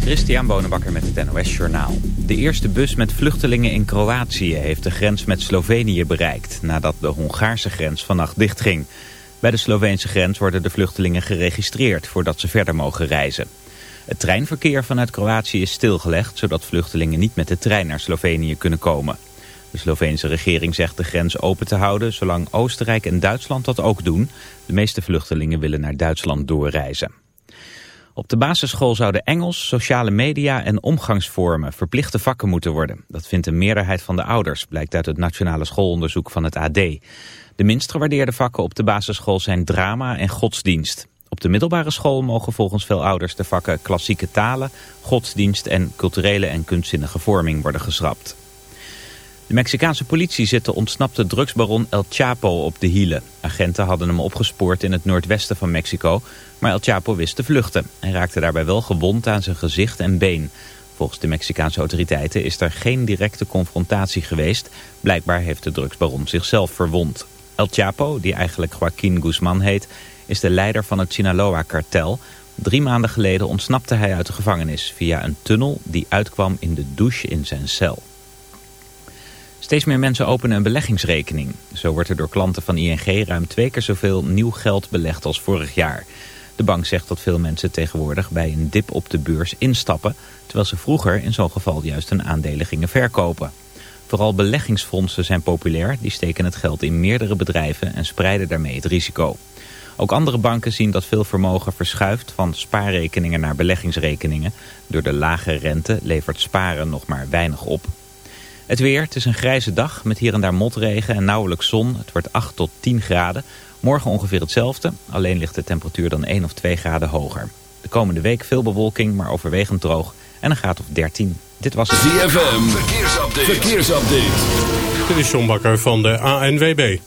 Christian Bonenbakker met het NOS Journaal. De eerste bus met vluchtelingen in Kroatië heeft de grens met Slovenië bereikt... nadat de Hongaarse grens vannacht dichtging. Bij de Sloveense grens worden de vluchtelingen geregistreerd... voordat ze verder mogen reizen. Het treinverkeer vanuit Kroatië is stilgelegd... zodat vluchtelingen niet met de trein naar Slovenië kunnen komen. De Sloveense regering zegt de grens open te houden... zolang Oostenrijk en Duitsland dat ook doen. De meeste vluchtelingen willen naar Duitsland doorreizen. Op de basisschool zouden Engels, sociale media en omgangsvormen verplichte vakken moeten worden. Dat vindt een meerderheid van de ouders, blijkt uit het nationale schoolonderzoek van het AD. De minst gewaardeerde vakken op de basisschool zijn drama en godsdienst. Op de middelbare school mogen volgens veel ouders de vakken klassieke talen, godsdienst en culturele en kunstzinnige vorming worden geschrapt. De Mexicaanse politie zit de ontsnapte drugsbaron El Chapo op de hielen. Agenten hadden hem opgespoord in het noordwesten van Mexico, maar El Chapo wist te vluchten. Hij raakte daarbij wel gewond aan zijn gezicht en been. Volgens de Mexicaanse autoriteiten is er geen directe confrontatie geweest. Blijkbaar heeft de drugsbaron zichzelf verwond. El Chapo, die eigenlijk Joaquin Guzman heet, is de leider van het Sinaloa-kartel. Drie maanden geleden ontsnapte hij uit de gevangenis via een tunnel die uitkwam in de douche in zijn cel. Steeds meer mensen openen een beleggingsrekening. Zo wordt er door klanten van ING ruim twee keer zoveel nieuw geld belegd als vorig jaar. De bank zegt dat veel mensen tegenwoordig bij een dip op de beurs instappen... terwijl ze vroeger in zo'n geval juist een aandelen gingen verkopen. Vooral beleggingsfondsen zijn populair. Die steken het geld in meerdere bedrijven en spreiden daarmee het risico. Ook andere banken zien dat veel vermogen verschuift van spaarrekeningen naar beleggingsrekeningen. Door de lage rente levert sparen nog maar weinig op. Het weer, het is een grijze dag met hier en daar motregen en nauwelijks zon. Het wordt 8 tot 10 graden. Morgen ongeveer hetzelfde, alleen ligt de temperatuur dan 1 of 2 graden hoger. De komende week veel bewolking, maar overwegend droog en een graad of 13. Dit was het ZFM, verkeersupdate. verkeersupdate. Dit is John Bakker van de ANWB.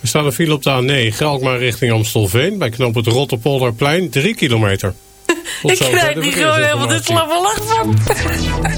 Er staat een file op de A9, Alkmaar richting Amstelveen... bij knoop het Rotterpolderplein, 3 kilometer. Ik krijg niet gewoon helemaal de slappe lach van.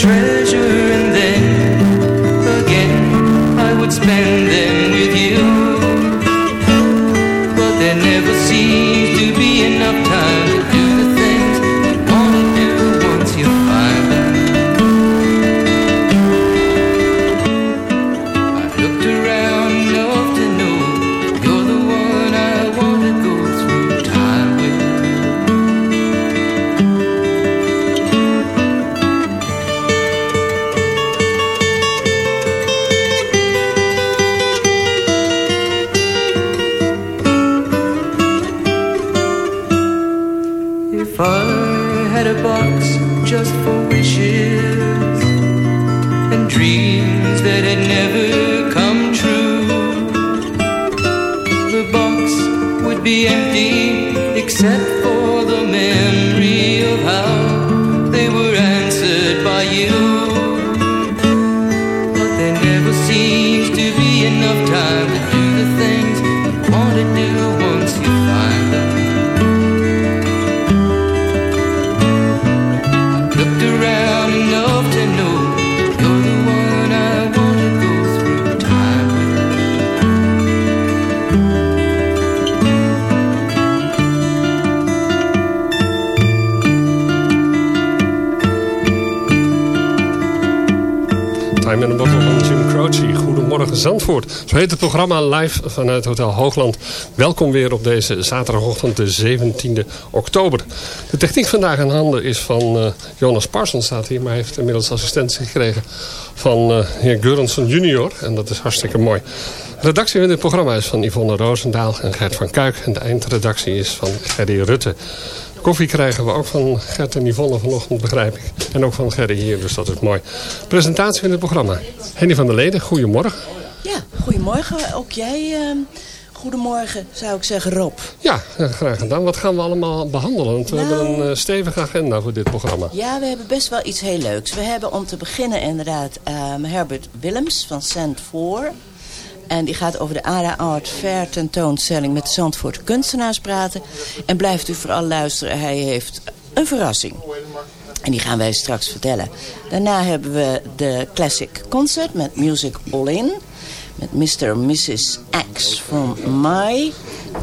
treasure be empty Zo heet het programma live vanuit Hotel Hoogland. Welkom weer op deze zaterdagochtend de 17e oktober. De techniek vandaag in handen is van eh, Jonas Parsons staat hier. Maar hij heeft inmiddels assistentie gekregen van eh, heer Geurensen junior. En dat is hartstikke mooi. Redactie van dit programma is van Yvonne Roosendaal en Gert van Kuik. En de eindredactie is van Gerry Rutte. Koffie krijgen we ook van Gert en Yvonne vanochtend, begrijp ik. En ook van Gerry hier, dus dat is mooi. Presentatie van het programma. Henny van der Leden, goedemorgen. Goedemorgen. Ook jij. ehm, goedemorgen, zou ik zeggen, Rob. Ja, eh, graag gedaan. Wat gaan we allemaal behandelen? Want we Nou- hebben een eh, stevige agenda voor dit programma. Ja, we hebben best wel iets heel leuks. We hebben om te beginnen inderdaad ehm, Herbert Willems van Cent 4. En die gaat over de Ara Art Fair tentoonstelling met Zandvoort kunstenaars praten. En blijft u vooral luisteren, hij heeft een verrassing. En die gaan wij straks vertellen. Daarna hebben we de Classic Concert met Music All In. Met Mr. en Mrs. X van Mai.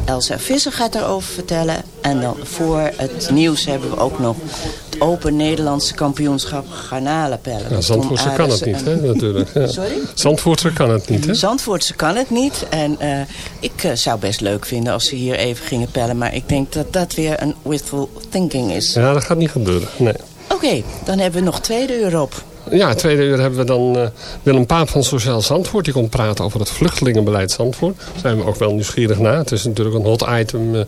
Elsa Visser gaat daarover vertellen. En dan voor het nieuws hebben we ook nog het Open Nederlandse kampioenschap garnalenpellen. Ja, Zandvoortse kan het niet, hè, natuurlijk. Ja. Sorry? Zandvoortse kan het niet, hè? Zandvoortse kan het niet. En eh, ik eh, zou best leuk vinden als ze hier even gingen pellen. Maar ik denk dat dat weer een wishful thinking is. Ja, dat gaat niet gebeuren, nee. Oké, dan hebben we nog tweede uur op. Ja, tweede uur hebben we dan eh, Willem Paap van Sociaal Zandvoort. Die komt praten over het vluchtelingenbeleid Zandvoort. Daar zijn we ook wel nieuwsgierig naar. Het is natuurlijk een hot item eh,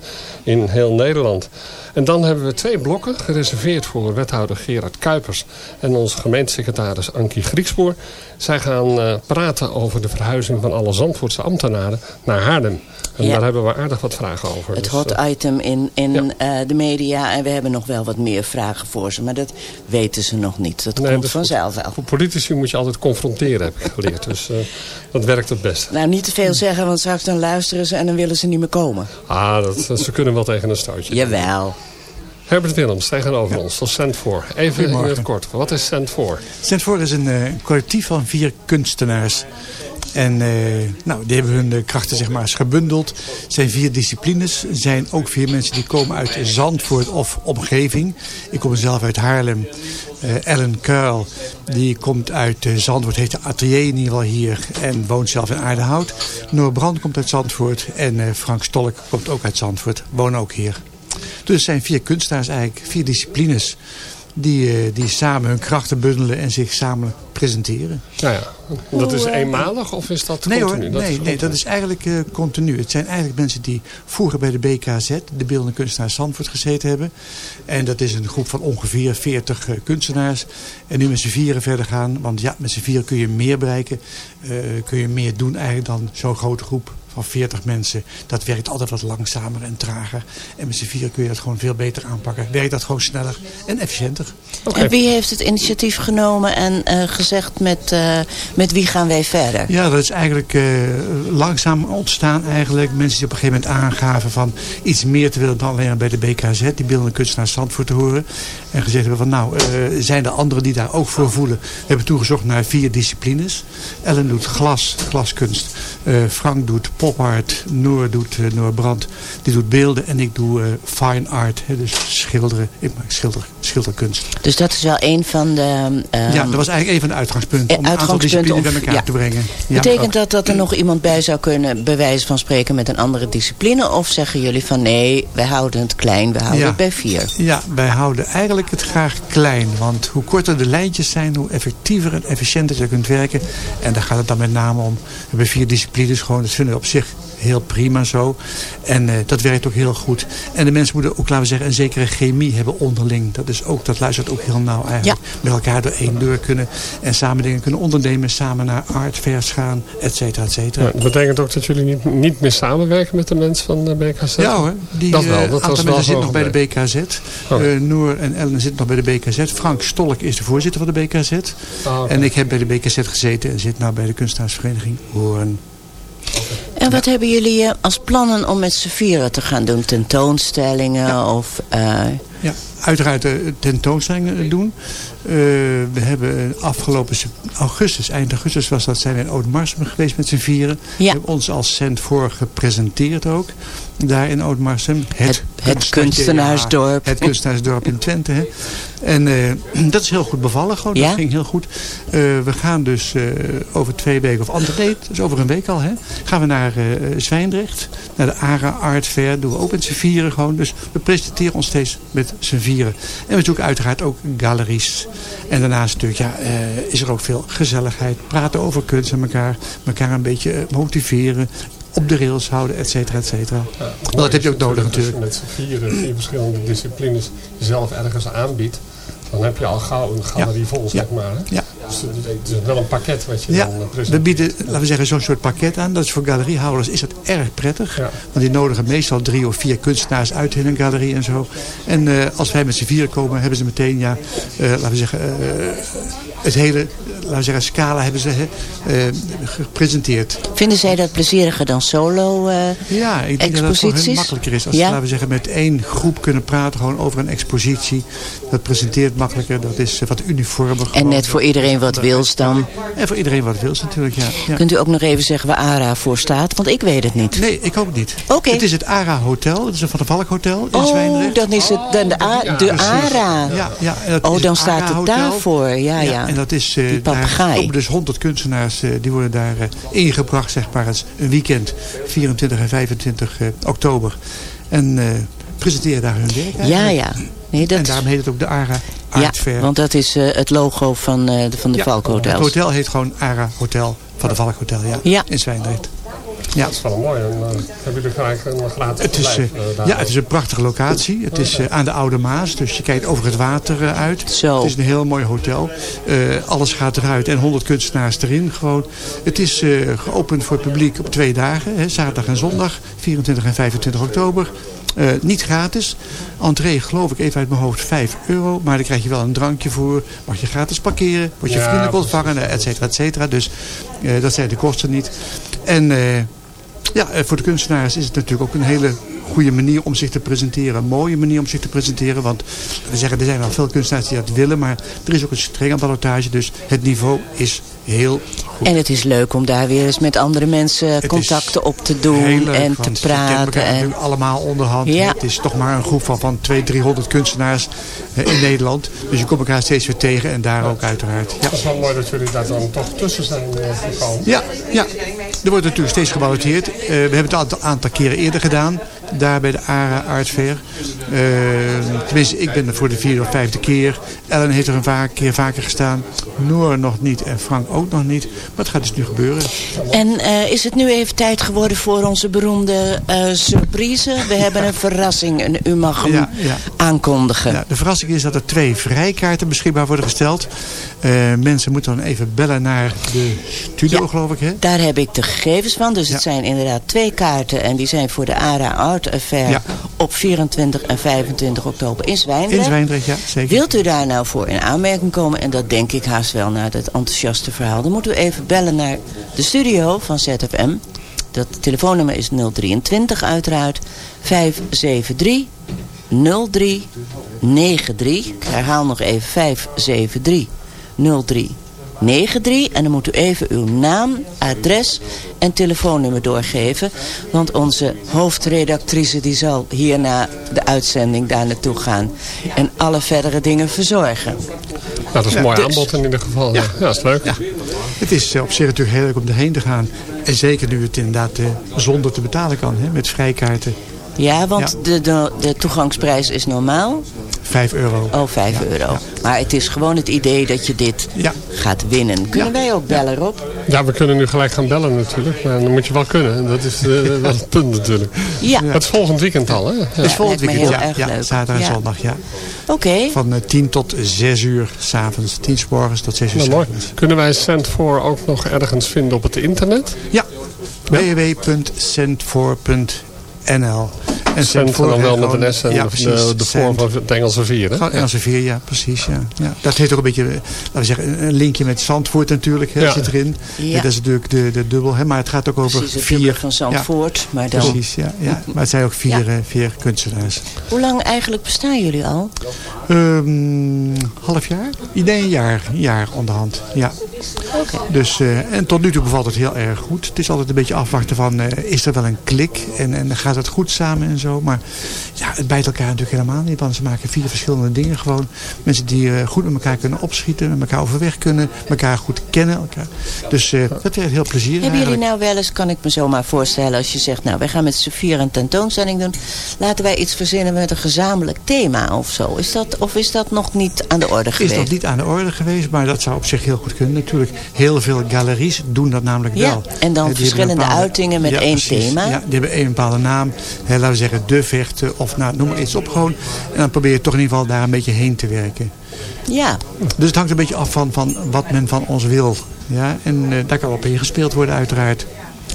in heel Nederland. En dan hebben we twee blokken gereserveerd voor wethouder Gerard Kuipers... en onze gemeentesecretaris Ankie Griekspoor. Zij gaan eh, praten over de verhuizing van alle Zandvoortse ambtenaren naar Haarlem. En Ja. daar hebben we aardig wat vragen over. Het Dus, hot eh, item in, in eh, de media. En we hebben nog wel wat meer vragen voor ze. Maar dat weten ze nog niet. Dat Nee, komt dat vanzelf wel. Voor politici moet je altijd confronteren, heb ik geleerd. Dus dat werkt het best. Nou, niet te veel zeggen, want straks dan luisteren ze en dan willen ze niet meer komen. Ah, dat, dat- ze kunnen wel tegen een stootje. Jawel. Herbert Willems tegenover ons, dat is Cent voor. Even in het kort, wat is Cent voor? Cent voor is een eh, collectief van vier kunstenaars. En eh, nou, die hebben hun eh, krachten zeg maar gebundeld. Het zijn vier disciplines. Er zijn ook vier mensen die komen uit Zandvoort of omgeving. Ik kom zelf uit Haarlem. Ellen Kuil, die komt uit Zandvoort, heeft een atelier in ieder geval hier en woont zelf in Aardehout. Noor Brand komt uit Zandvoort en Frank Stolk komt ook uit Zandvoort, woont ook hier. Dus het zijn vier kunstenaars eigenlijk, vier disciplines die, eh, die samen hun krachten bundelen en zich samen presenteren. Nou ja, dat is eh, eenmalig of is dat Nee continu? hoor, nee, nee, dat is eigenlijk eh, continu. Het zijn eigenlijk mensen die vroeger bij de BKZ, de Beeldende Kunstenaars Zandvoort, gezeten hebben. En dat is een groep van ongeveer 40 eh, kunstenaars. En nu met z'n vieren verder gaan, want ja, met z'n vieren kun je meer bereiken. eh, kun je meer doen eigenlijk dan zo'n grote groep van 40 mensen. Dat werkt altijd wat langzamer en trager. En met z'n vieren kun je dat gewoon veel beter aanpakken. Werkt dat gewoon sneller en efficiënter. En wie heeft het initiatief genomen en eh, gezegd met, eh, met wie gaan wij verder? Ja, dat is eigenlijk eh, langzaam ontstaan eigenlijk. Mensen die op een gegeven moment aangaven van iets meer te willen dan alleen maar bij de BKZ. Die beeldende kunstenaars Zandvoort te horen. En gezegd hebben van nou, eh, zijn er anderen die daar ook voor voelen. We hebben toegezocht naar vier disciplines. Ellen doet glas, glaskunst. Frank doet pop art. Noor doet Noor Brand. Die doet beelden. En ik doe fine art. Hè, dus schilderen. Ik maak schilder, schilderkunst. Dus dat is wel een van de... Uh, ja, dat was eigenlijk een van de uitgangspunten. Om een aantal disciplines bij elkaar ja. te brengen. Ja, Betekent dat dat er nog iemand bij zou kunnen, bij wijze van spreken, met een andere discipline? Of zeggen jullie van nee, wij houden het klein, we houden ja. het bij vier? Ja, wij houden eigenlijk het graag klein. Want hoe korter de lijntjes zijn, hoe effectiever en efficiënter je kunt werken. En daar gaat het dan met name om. We hebben vier disciplines gewoon. Dat vinden we op zich heel prima zo. En uh, dat werkt ook heel goed. En de mensen moeten ook, laten we zeggen, een zekere chemie hebben onderling. Dat, is ook, dat luistert ook heel nauw eigenlijk. Ja. Met elkaar door één deur kunnen. En samen dingen kunnen ondernemen. Samen naar artvers gaan, et cetera, et cetera. Ja, dat betekent ook dat jullie niet, niet meer samenwerken met de mensen van de BKZ? Ja hoor. Die, dat wel. Dat was mensen zitten nog bij de BKZ. Oh. Uh, Noor en Ellen zitten nog bij de BKZ. Frank Stolk is de voorzitter van de BKZ. Ah, okay. En ik heb bij de BKZ gezeten en zit nou bij de kunstenaarsvereniging Hoorn. En wat hebben jullie eh, als plannen om met z'n vieren te gaan doen? Tentoonstellingen of... Uh... Ja, uiteraard tentoonstellingen doen. Uh, we hebben afgelopen augustus, eind augustus was dat, zijn we in Oud-Marsum geweest met z'n vieren. We hebben ons als cent voor gepresenteerd ook. Daar in Oud-Marsum. Het, het, kunstenaarsdorp. het kunstenaarsdorp in Twente. Hè. En uh, dat is heel goed bevallen gewoon. Dat ging heel goed. Uh, we gaan dus uh, over twee weken, of andere, nee, dus over een week al, hè, gaan we naar Zwijndrecht. Naar de ARA Art Fair. Doen we ook met z'n vieren gewoon. Dus we presenteren ons steeds met z'n vieren. En we zoeken uiteraard ook galeries. En daarnaast natuurlijk, ja, is er ook veel gezelligheid. Praten over kunst en elkaar. Elkaar een beetje motiveren op de rails houden, et cetera, et cetera. Ja, dat heb je ook nodig natuurlijk. Als je met z'n vier, vier verschillende disciplines jezelf ergens aanbiedt, dan heb je al gauw een galerie vol, zeg maar. Hè? Ja. Dus het is wel een pakket wat je ja, dan presenteert. We bieden, laten we zeggen, zo'n soort pakket aan. Dat is voor galeriehouders is dat erg prettig. Ja. Want die nodigen meestal drie of vier kunstenaars uit in een galerie en zo. En uh, als wij met z'n vier komen, hebben ze meteen, ja, uh, laten we zeggen, uh, het hele laten we zeggen, scala hebben ze uh, gepresenteerd. Vinden zij dat plezieriger dan solo uh, Ja, ik denk dat het voor hen makkelijker is. Als ja? ze laten we zeggen, met één groep kunnen praten gewoon over een expositie. Dat presenteert makkelijker, dat is wat uniformer. En net voor iedereen wat wils dan? En voor iedereen wat wils natuurlijk, ja. ja. Kunt u ook nog even zeggen waar ARA voor staat? Want ik weet het niet. Nee, ik ook niet. Oké. Het is het ARA Hotel, het is een Van der Valk Hotel in oh, Zwijndrecht. dan is het dan de, A, de ARA. Ja, ja. oh, dan staat het daarvoor, ja, ja. En dat is... Uh, daar komen dus 100 kunstenaars, uh, die worden daar uh, ingebracht, zeg maar, een weekend. 24 en 25 oktober. En presenteren daar hun werk eigenlijk. Ja, ja. Nee, dat... En daarom heet het ook de ARA Art Fair. Ja, want dat is uh, het logo van, uh, de, van de ja, Valk Hotels. Het hotel heet gewoon ARA Hotel van de Valk Hotel, ja. ja. In Zwijndrecht. Ja. Dat is wel mooi. En, uh, hebben jullie gelijk een gratis het is, uh, Ja, het is een prachtige locatie. Het is uh, aan de Oude Maas. Dus je kijkt over het water uit. Zo. Het is een heel mooi hotel. alles gaat eruit. En 100 kunstenaars erin. Gewoon. Het is geopend voor het publiek op twee dagen. Hè, zaterdag en zondag. 24 en 25 oktober. Uh, niet gratis. Entree geloof ik even uit mijn hoofd 5 euro. Maar dan krijg je wel een drankje voor. Mag je gratis parkeren. Word je ja, vriendelijk ontvangen. Et cetera, et cetera. Dus uh, dat zijn de kosten niet. En... Uh, ja, voor de kunstenaars is het natuurlijk ook een hele goede manier om zich te presenteren. Een mooie manier om zich te presenteren. Want we zeggen, er zijn al veel kunstenaars die dat willen. Maar er is ook een strenge ballotage. Dus het niveau is heel goed. En het is leuk om daar weer eens met andere mensen het contacten op te doen. Leuk, en te praten. En allemaal onderhand. Ja. Het is toch maar een groep van, van 200, 300 kunstenaars eh, in Nederland. Dus je komt elkaar steeds weer tegen. En daar ook uiteraard. Ja. Het is wel mooi dat jullie daar dan toch tussen zijn uh, gekomen. Ja, ja, er wordt natuurlijk steeds geballoteerd. Uh, we hebben het een aantal keren eerder gedaan daar bij de ARA Art Fair. Uh, tenminste, ik ben er voor de vierde of vijfde keer. Ellen heeft er een vaak, keer vaker gestaan. Noor nog niet en Frank ook nog niet. Maar het gaat dus nu gebeuren. En uh, is het nu even tijd geworden voor onze beroemde uh, surprise? We hebben een verrassing en u mag hem ja, ja. aankondigen. Ja, de verrassing is dat er twee vrijkaarten beschikbaar worden gesteld. mensen moeten dan even bellen naar de studio, geloof ik. Hè? Daar heb ik de gegevens van. Dus het zijn inderdaad twee kaarten. En die zijn voor de ARA Ja. op 24 en 25 oktober in Zwijndrecht. In Zwijndrecht, ja, zeker. Wilt u daar nou voor in aanmerking komen? En dat denk ik haast wel na dat enthousiaste verhaal. Dan moeten we even bellen naar de studio van ZFM. Dat telefoonnummer is 023 uiteraard. 573 0393. Ik herhaal nog even 573 03 93. En dan moet u even uw naam, adres en telefoonnummer doorgeven. Want onze hoofdredactrice die zal hierna de uitzending daar naartoe gaan. En alle verdere dingen verzorgen. Nou, dat is een mooi dus, aanbod in ieder geval. Ja, ja dat is leuk. Ja. Het is op zich natuurlijk heel leuk om erheen te gaan. En zeker nu het inderdaad uh, zonder te betalen kan, hè, met vrijkaarten. Ja, want De, de, de toegangsprijs is normaal. 5 euro. Oh, 5 euro. Maar het is gewoon het idee dat je dit gaat winnen. Kunnen wij ook bellen, Rob? Ja, we kunnen nu gelijk gaan bellen natuurlijk. Maar dan moet je wel kunnen. Dat is uh, wel het punt natuurlijk. Ja. Het is volgend weekend al, hè? Ja. Het is volgend weekend, heel ja. erg ja leuk. zaterdag en Ja. zondag, ja. Oké. Van eh, 10 tot 6 uur s'avonds. 10 s morgens tot 6 uur Nou, mooi. s'avonds. Kunnen wij Cent voor ook nog ergens vinden op het internet? Ja, www.centfor.nl. En Cent en dan wel met een S en ja, de, precies, de, de vorm van het Engelse vier, hè? Engelse vier, ja, precies. Ja. Ja. Dat heeft ook een beetje, eh, laten we zeggen, een- linkje met Zandvoort natuurlijk, hè, Ja. zit erin. Ja. Dat is natuurlijk de, de dubbel, hè, maar het gaat ook over Precies, het vier. van Zandvoort. Maar dan, Precies, ja, ja. Maar het zijn ook vier, eh, vier kunstenaars. hoe lang eigenlijk bestaan jullie al? Ehm, half jaar? Nee, een jaar, een jaar onderhand. Ja. Dus, eh, en tot nu toe bevalt het heel erg goed. Het is altijd een beetje afwachten van, eh, is er wel een klik? En, en gaat het goed samen en zo? Maar ja, het bijt elkaar natuurlijk helemaal niet. Want ze maken vier verschillende dingen gewoon. Mensen die eh, goed met elkaar kunnen opschieten. Met elkaar overweg kunnen. Elkaar goed kennen. Elkaar. Dus eh, dat werkt heel plezierig Hebben jullie nou wel eens, kan ik me zomaar voorstellen, als je zegt, nou wij gaan met z'n vier een tentoonstelling doen. Laten wij iets verzinnen met een gezamenlijk thema of zo. Is dat, of is dat nog niet aan de orde Is geweest? dat niet aan de orde geweest, maar dat zou op zich heel goed kunnen. Natuurlijk, heel veel galeries doen dat namelijk Ja, wel. en dan Eh, die verschillende een bepaalde- uitingen met Ja, één precies. thema. Ja, die hebben één bepaalde naam. Hè, laten we zeggen, de vechten of nou, noem maar iets op gewoon. En dan probeer je toch in ieder geval daar een beetje heen te werken. Ja, Dus het hangt een beetje af van, van wat men van ons wil. Ja, en eh, daar kan op ingespeeld worden uiteraard.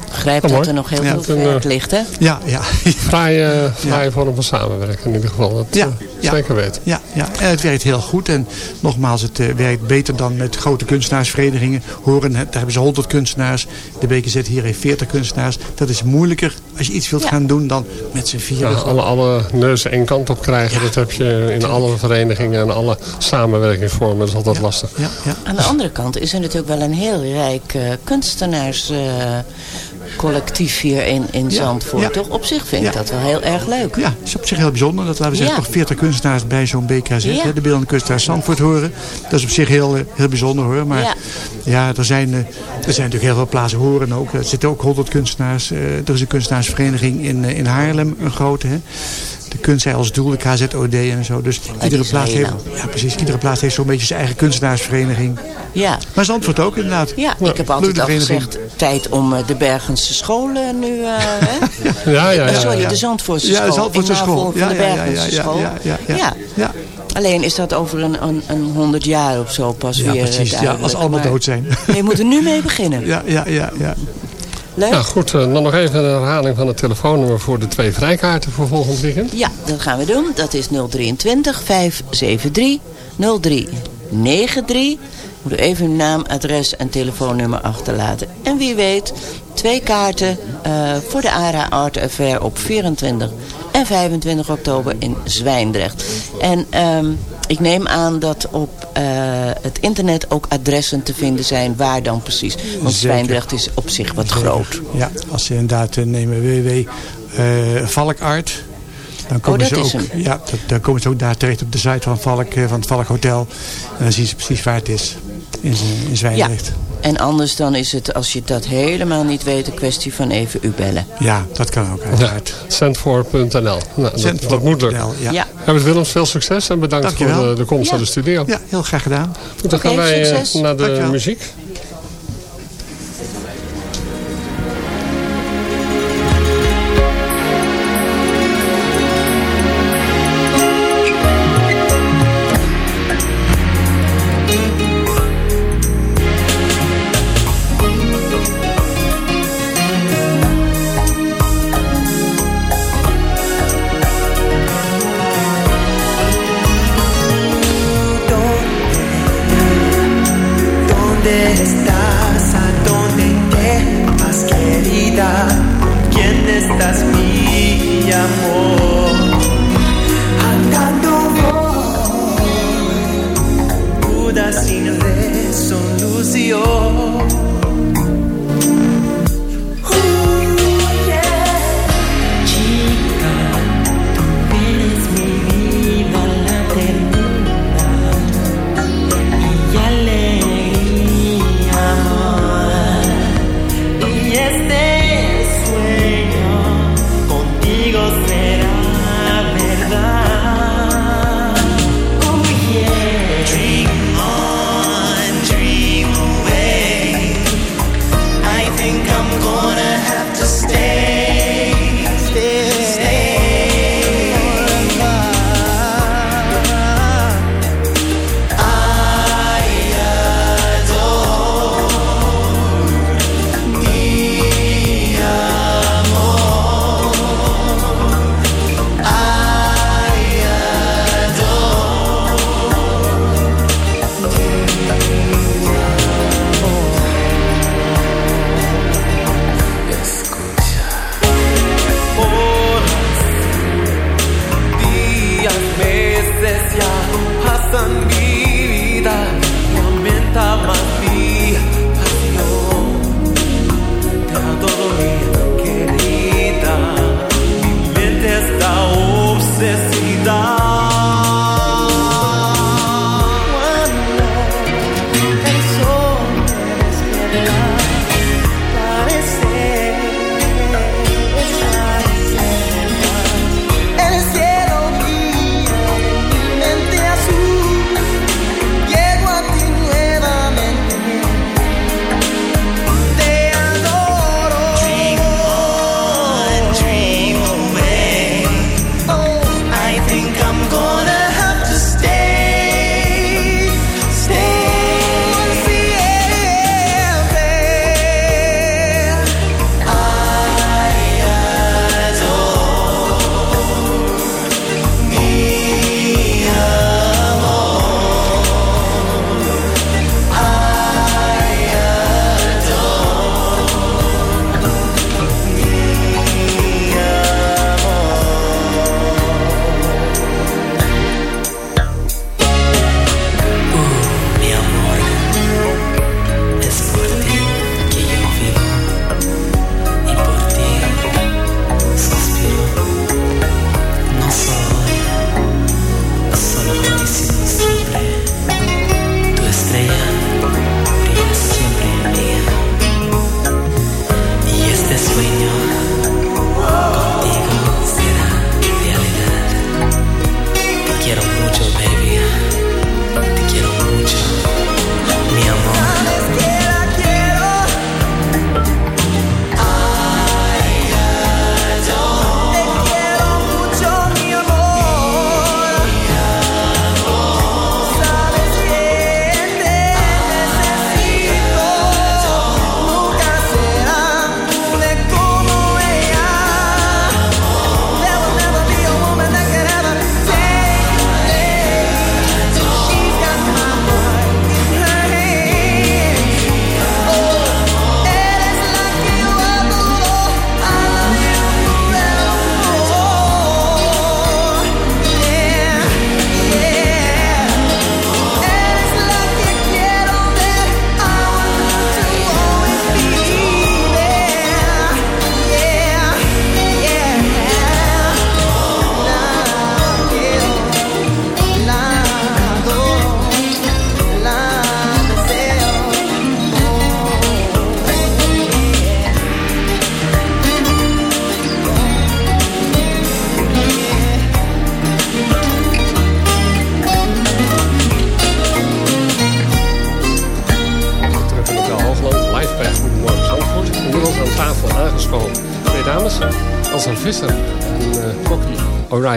begrijp Oh, dat er nog heel Ja, veel werk eh, ligt, hè? Ja, ja. Fraaie, fraaie vorm van samenwerken in ieder geval. Dat Ja, eh, ja. zeker weten. Ja, ja, en het werkt heel goed. En nogmaals, het eh, werkt beter dan met grote kunstenaarsverenigingen. Horen, daar hebben ze 100 kunstenaars. De BKZ hier heeft 40 kunstenaars. Dat is moeilijker als je iets wilt Ja. gaan doen dan met z'n vieren. Ja, alle, alle neuzen één kant op krijgen, dat heb je in alle verenigingen en alle samenwerkingsvormen. Dat is altijd lastig. Ja, ja. Aan de andere kant is er natuurlijk wel een heel rijk eh, kunstenaarscollectief hier in, in Zandvoort. ja. Toch? Op zich vind ik dat wel heel erg leuk. Ja, het is op zich heel bijzonder. Dat laten we zeggen, Ja. toch 40 kunstenaars bij zo'n BKZ. Ja. hè, de beeldende kunstenaars Zandvoort horen. Dat is op zich heel, eh, heel bijzonder hoor. Maar ja, Ja. er, zijn, eh, er zijn natuurlijk heel veel plaatsen horen ook. Er zitten ook 100 kunstenaars. Eh, er is een kunstenaarsvereniging in, eh, in Haarlem, een grote. Hè. De kunst als doel, de KZOD en zo. Dus iedere plaats, heeft, ja, precies, iedere plaats heeft zo'n beetje zijn eigen kunstenaarsvereniging. Ja. Maar Zandvoort ook inderdaad. Ja, ik heb altijd al gezegd, tijd om eh, de Bergense scholen nu... hè? Ja, ja, Eh, ja. Sorry, ja. de Zandvoortse Ja, school. de Zandvoortse school. Ja, de ja, ja, Bergense ja, school. ja, ja, ja, Ja. ja. Alleen is dat over een, een, een 100 jaar of zo pas Ja, weer eh, precies. Ja, als allemaal dood zijn. Je moet er nu mee beginnen. Ja, ja, ja, ja. Leuk? Nou goed, eh, dan nog even een herhaling van het telefoonnummer voor de twee vrijkaarten voor volgend weekend. Ja, dat gaan we doen. Dat is 023 573 0393. Moet u even uw naam, adres en telefoonnummer achterlaten. En wie weet, twee kaarten eh, voor de ARA Art Affair op 24 en 25 oktober in Zwijndrecht. En ehm, ik neem aan dat op eh, het internet ook adressen te vinden zijn waar dan precies. Want. Zwijndrecht is op zich wat groot. Ja, als ze inderdaad nemen www eh Valkart. Dan komen, Oh, ze ook, hem. ja, dat- dan komen ze ook daar terecht op de site van, Valk, eh, van het Valk Hotel. En dan zien ze precies waar het is. In, in Ja, Zwijndrecht. En anders dan is het, als je dat helemaal niet weet, een kwestie van even u bellen. Ja, dat kan ook Ja, uiteraard. Centfor.nl. Nou, dat, moet lukken. Ja. Ja. Herbert Willems, veel succes en bedankt Dankjewel. voor de, de komst Ja. naar de studio. ja, heel graag gedaan. Goed, dan gaan wij eh, succes. naar de Dankjewel. muziek.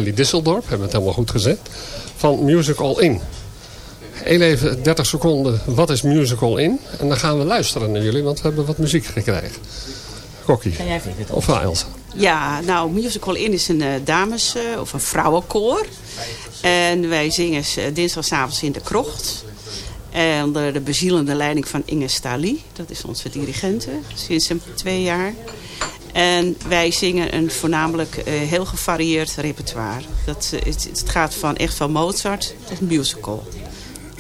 Disseldorp, hebben het helemaal goed gezet, van Musical In. Heel even 30 seconden, wat is Musical In? En dan gaan we luisteren naar jullie, want we hebben wat muziek gekregen. Kokkie. Of Elsa. Ja, nou, Musical In is een uh, dames- uh, of een vrouwenkoor. En wij zingen uh, dinsdagavond in de krocht. Onder de bezielende leiding van Inge Stali. Dat is onze dirigente sinds een twee jaar. En wij zingen een voornamelijk uh, heel gevarieerd repertoire. Dat, uh, het, het, gaat van echt van Mozart tot musical.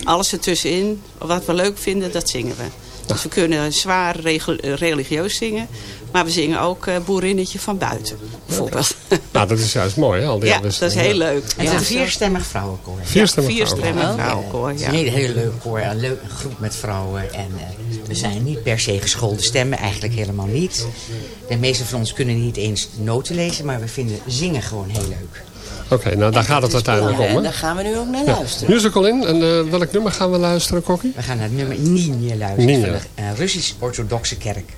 Alles ertussenin, wat we leuk vinden, dat zingen we. Dus we kunnen zwaar religieus zingen. Maar we zingen ook uh, Boerinnetje van buiten, bijvoorbeeld. Nou, dat is juist mooi, hè? Al die ja, dat is heel leuk. Het is een vierstemmig vrouwenkoor. Vierstemmig, ja, vierstemmig vrouwenkoor, ja. Het is een hele, hele leuke koor, een leuke groep met vrouwen. En uh, we zijn niet per se geschoolde stemmen, eigenlijk helemaal niet. De meeste van ons kunnen niet eens noten lezen, maar we vinden zingen gewoon heel leuk. Oké, okay, nou daar gaat het uiteindelijk om. En daar gaan we nu ook naar ja. luisteren. Musical in. En uh, welk nummer gaan we luisteren, Kokkie? We gaan naar het nummer Ninje luisteren Ninje. van de uh, Russisch-Orthodoxe kerk.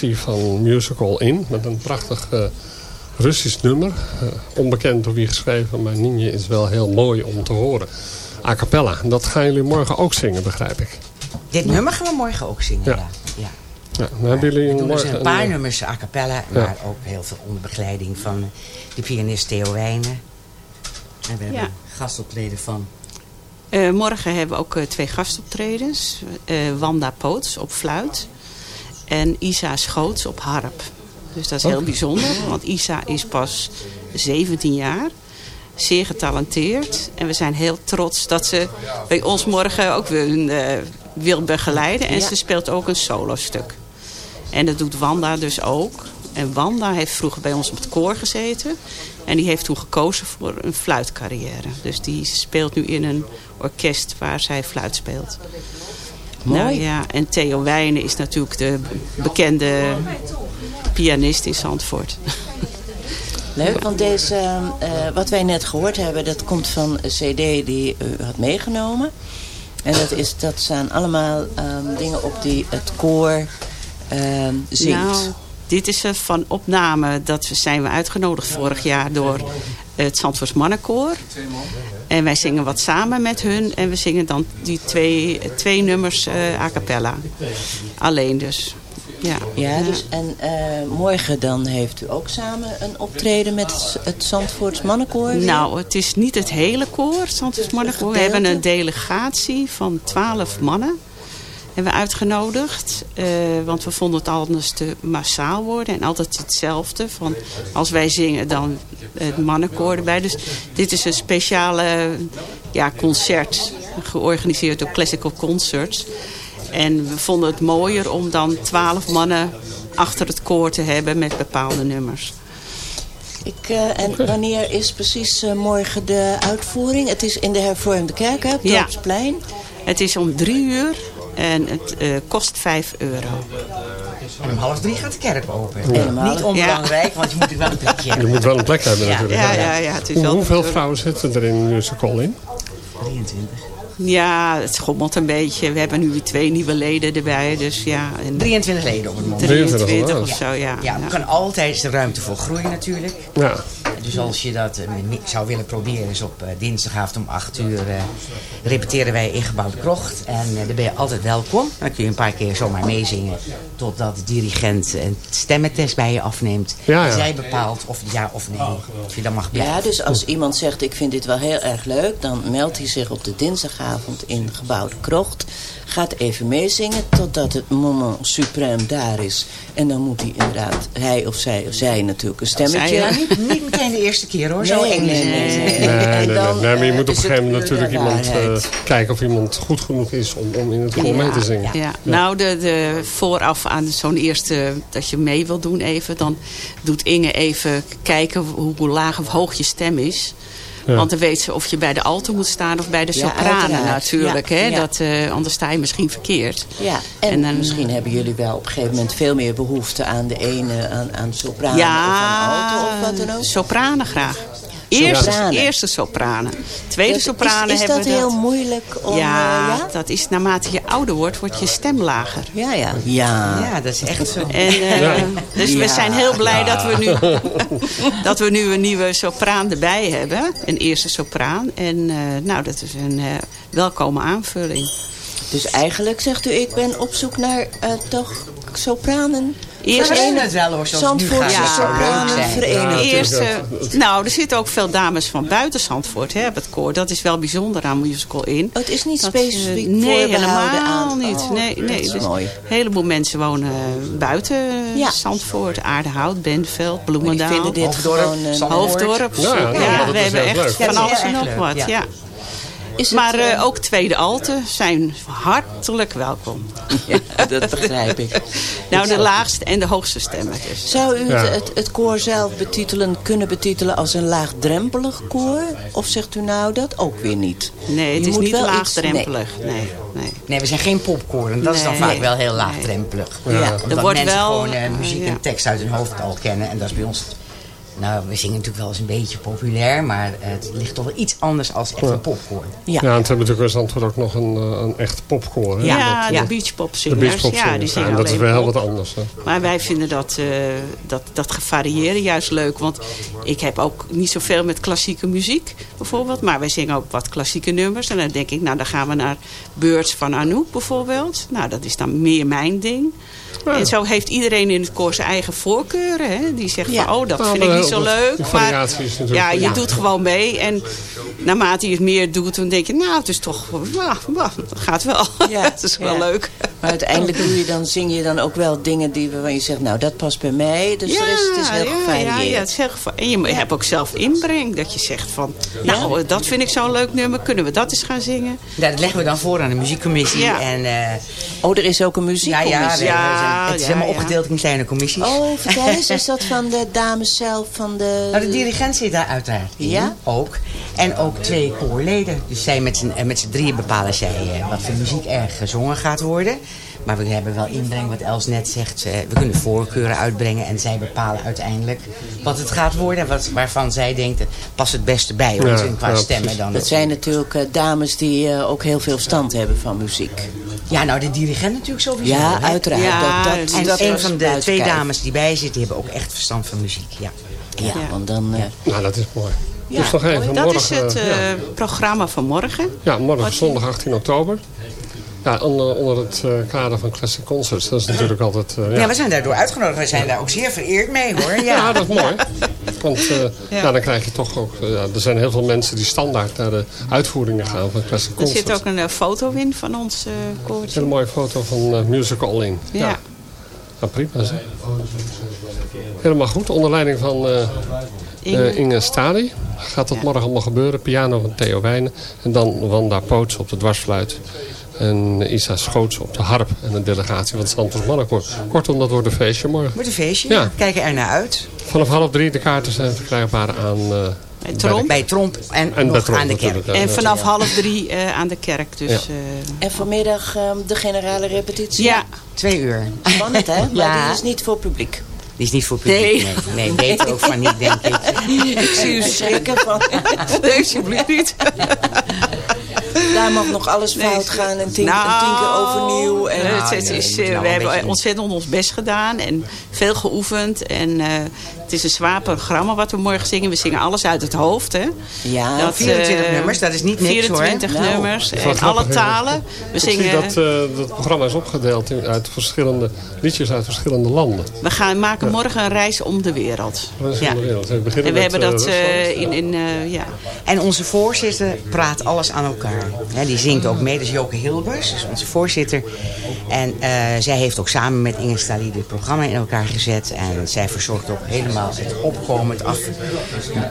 Van Musical In. Met een prachtig uh, Russisch nummer. Uh, onbekend door wie geschreven, maar Ninje is wel heel mooi om te horen. A cappella. Dat gaan jullie morgen ook zingen, begrijp ik. Dit nummer gaan we morgen ook zingen, ja. ja. ja. dan hebben jullie we doen morgen dus een paar nummers a cappella, maar ook heel veel onder begeleiding van de pianist Theo Wijnen. En we hebben gastoptreden van... Uh, morgen hebben we ook twee gastoptredens. Wanda Poots op fluit. En Isa Schoots op harp. Dus dat is heel bijzonder. Want Isa is pas 17 jaar. Zeer getalenteerd. En we zijn heel trots dat ze bij ons morgen ook weer uh, wil begeleiden. En ja. ze speelt ook een solo stuk. En dat doet Wanda dus ook. En Wanda heeft vroeger bij ons op het koor gezeten. En die heeft toen gekozen voor een fluitcarrière. Dus die speelt nu in een orkest waar zij fluit speelt. Mooi. Nou ja, en Theo Wijnen is natuurlijk de bekende pianist in Zandvoort. Leuk, want deze, uh, wat wij net gehoord hebben, dat komt van een cd die u had meegenomen. En dat, is, dat staan allemaal um, dingen op die het koor um, zingt. Nou, dit is uh, van opname, dat zijn we uitgenodigd vorig jaar door het Zandvoorts Mannenkoor. En wij zingen wat samen met hun. En we zingen dan die twee, twee nummers uh, a cappella. Alleen dus. Ja, Ja, dus en eh, morgen dan heeft u ook samen een optreden met het, het Zandvoorts mannenkoor? Nou, het is niet het hele koor, het Zandvoorts Mannenkoor. We hebben een delegatie van twaalf mannen hebben we uitgenodigd. eh, want we vonden het anders te massaal worden. En altijd hetzelfde. Van als wij zingen, dan het mannenkoor erbij. Dus dit is een speciale ja, concert. Georganiseerd door Classical Concerts. En we vonden het mooier om dan twaalf mannen achter het koor te hebben met bepaalde nummers. Ik, eh, en wanneer is precies eh, morgen de uitvoering? Het is in de hervormde kerk, hè, op Ja. Dorpsplein. Het is om drie uur en het eh, kost vijf euro. En om half drie gaat de kerk open. Niet onbelangrijk, want je moet er wel een plekje Je hebben. moet wel een plek hebben Ja. natuurlijk. Ja, ja, ja, het is Hoe- wel hoeveel vrouwen zitten er in musical in? 23. Ja, het schommelt een beetje. We hebben nu weer twee nieuwe leden erbij. Dus ja, en 23 leden op het moment. 23 of zo, ja. Ja, er kan altijd de ruimte voor groeien natuurlijk. Ja. Dus als je dat eh, zou willen proberen, is op eh, dinsdagavond om 8 uur eh, repeteren wij in Gebouwde Krocht. En daar ben je altijd welkom. Dan kun je een paar keer zomaar meezingen. Totdat de dirigent een stemmentest bij je afneemt. Ja, ja. En zij bepaalt of ja of nee. Of je dan mag blijven. Ja, dus als iemand zegt ik vind dit wel heel erg leuk... dan meldt hij zich op de dinsdagavond in Gebouwde Krocht. Gaat even meezingen totdat het moment suprême daar is. En dan moet hij inderdaad, hij of zij of zij natuurlijk een stemmetje... Ja, niet, niet meteen de eerste keer hoor. Zo Nee, nee, nee, nee. Nee, nee, En nee, dan, nee, maar je moet op een gegeven moment natuurlijk iemand eh, kijken of iemand goed genoeg is om, om in het koor mee te zingen. Ja, nou, de, de vooraf aan zo'n eerste, dat je mee wil doen even, dan doet Inge even kijken hoe, hoe laag of hoog je stem is. Ja. Want dan weet ze of je bij de alto moet staan of bij de Ja, sopranen natuurlijk. Ja, hè? ja. Dat, eh, anders sta je misschien verkeerd. Ja, en, En dan- misschien hebben jullie wel op een gegeven moment veel meer behoefte aan de ene, aan, aan sopraan of aan alto of wat dan ook. sopranen graag. Eerste, Sopranen. eerste sopranen. Tweede Dus sopranen is, is hebben dat we heel moeilijk om... ja, eh, ja? dat is naarmate je ouder wordt, wordt je stem lager. Ja, ja. Ja. Ja, dat is echt zo. En, eh, Ja. Dus we zijn heel blij dat, we nu, dat we nu een nieuwe sopraan erbij hebben. Een eerste sopraan. En eh, nou, dat is een eh, welkome aanvulling. Dus eigenlijk zegt u, ik ben op zoek naar eh, toch sopranen... Eerst- wel hoor, zoals het nu Zandvoortse gaat. Ja. Zijn. verenigd. Ja, Eerst, eh, nou, er zitten ook veel dames van buiten Zandvoort hè, op het koor. Dat is wel bijzonder aan Musical In. Oh, het is niet Dat, eh, specifiek Nee, voorbehouden helemaal aan... niet. Oh, nee, nee. Dus mooi. Een heleboel mensen wonen buiten eh, Ja. Zandvoort. Aardehout, Benveld, Bloemendaal. Hoofddorp, gewoon... een- Zandvoort. Hoofddorp. Ja, ja, Ja, dat we is hebben echt van alles en nog wat. ja. Ja. Is het, Maar eh, eh, ook tweede alten zijn hartelijk welkom. Ja, dat begrijp ik. Nou, de laagste en de hoogste stemmen dus. Zou u het, het, het koor zelf betitelen, kunnen betitelen als een laagdrempelig koor? Of zegt u nou dat ook weer niet? Nee, het Je is moet niet wel iets- laagdrempelig. Nee, nee. Nee, we zijn geen popcorn. Dat is dan vaak wel heel laagdrempelig. Ja. Omdat Er wordt mensen wel, gewoon eh, muziek en tekst uit hun hoofd al kennen. En dat is bij ons... Nou, we zingen natuurlijk wel eens een beetje populair. Maar het ligt toch wel iets anders als echt een popcorn. Ja. Ja, en ze hebben natuurlijk in Zandvoort ook nog een, eh, een echt popkoor. hè? Ja, Dat, de eh, beachpopzingers. de beachpopzingers. Ja, die zingen en dat is wel heel pop. wat anders. Hè? Maar wij vinden dat, eh, dat, dat variëren juist leuk. Want ik heb ook niet zoveel met klassieke muziek bijvoorbeeld. Maar wij zingen ook wat klassieke nummers. En dan denk ik, nou dan gaan we naar Birds van Anouk bijvoorbeeld. Nou, dat is dan meer mijn ding. En zo heeft iedereen in het koor zijn eigen voorkeuren. Hè? Die zegt Ja. van, oh dat Nou, vind ik niet zo leuk. Maar variatie is natuurlijk ja, je doet gewoon mee. En naarmate je het meer doet, dan denk je, nou het is toch, het gaat wel. Ja, het is wel ja. leuk. Maar uiteindelijk doe je dan, zing je dan ook wel dingen die waarvan je zegt, nou dat past bij mij. Dus de rest is heel ja, gevarieerd. ja, ja, het is heel En je hebt ook zelf inbreng. Dat je zegt van, nou, dat vind ik zo'n leuk nummer. Kunnen we dat eens gaan zingen? Ja, dat leggen we dan voor aan de muziekcommissie. Ja. En, eh, Oh, er is ook een ja, muziekcommissie. ja, Ja, het is ja, helemaal ja. opgedeeld in kleine commissies. Oh, vertel eens, is dat van de dames zelf, van de... Nou, de dirigent zit daar uiteraard in, Ja? ook. En ook twee koorleden. Dus zij met z'n eh, met z'n drieën bepalen zij eh, wat voor muziek er gezongen gaat worden. Maar we hebben wel inbreng, wat Els net zegt. eh, we kunnen voorkeuren uitbrengen en zij bepalen uiteindelijk wat het gaat worden. Wat, waarvan zij denkt, het past het beste bij ons Ja, qua ja, stemmen dan. Dat zijn natuurlijk eh, dames die eh, ook heel veel stand hebben van muziek. Ja, nou de dirigent natuurlijk sowieso. Ja, hè. uiteraard. Ja, dat, dat, En dat een van de twee kijf. dames die bij zitten, die hebben ook echt verstand van muziek. Ja. Ja, want dan... eh, Nou, dat is mooi. Ja, dus nog even dat morgen. is het ja. eh, programma van morgen. Ja, morgen Wat- zondag 18 oktober. Ja, onder, onder het eh, kader van Classic Concerts. Dat is natuurlijk altijd... eh, Ja. we zijn daardoor uitgenodigd. We zijn daar ook zeer vereerd mee hoor. Ja, Ja, dat is mooi. Want eh, Ja. ja. dan krijg je toch ook... eh, ja, er zijn heel veel mensen die standaard naar de uitvoeringen gaan van Classic Er Concerts. zit ook een eh, foto in van ons uh, Een koortje. hele mooie foto van eh, Music All In. Ja. Prima. Helemaal goed. Onder leiding van eh, Inge. eh, Stadi. Gaat dat morgen allemaal gebeuren. Piano van Theo Wijnen. En dan Wanda Poots op de dwarsfluit. En Isa Schoots op de harp. En een delegatie van het Santos Mannenkoor. Kortom, dat wordt een feestje morgen. Wordt een feestje. Ja. Kijken er naar uit. Vanaf half drie de kaarten zijn verkrijgbaar aan... eh, bij Tromp en, nog Tromp aan de kerk. En vanaf half drie eh, aan de kerk. Dus, Ja. eh, En vanmiddag ehm, de generale repetitie. ja, Twee uur. Spannend, hè? Maar Ja. die is niet voor publiek. Die is niet voor publiek. Nee. Nee, nee beter ook van niet, denk ik. Ik zie u schrikken van... nee, alsjeblieft niet. Daar mag nog alles fout gaan en tien, en tien keer overnieuw. En, Nou, het, is, eh, we hebben beetje- ontzettend ons best gedaan en veel geoefend. En eh, het is een zwaar programma wat we morgen zingen. We zingen alles uit het hoofd. Hè. ja, Dat, 24 eh, nummers, dat is niet niks, hoor. 24 Nou, nummers wel en alle talen. We Ik zie zingen... dat eh, dat programma is opgedeeld in- uit verschillende liedjes uit verschillende landen. We gaan maken morgen een reis om de wereld. Dat Ja. van de wereld. We beginnen En we met, hebben dat eh, eh, Rusland. in, in eh, ja. En onze voorzitter praat alles aan elkaar. Ja, die zingt ook mee. Dat is Joke Hilbers, dus onze voorzitter. En eh, zij heeft ook samen met Inge Stali dit programma in elkaar gezet. En zij verzorgt ook helemaal het opkomen, het af.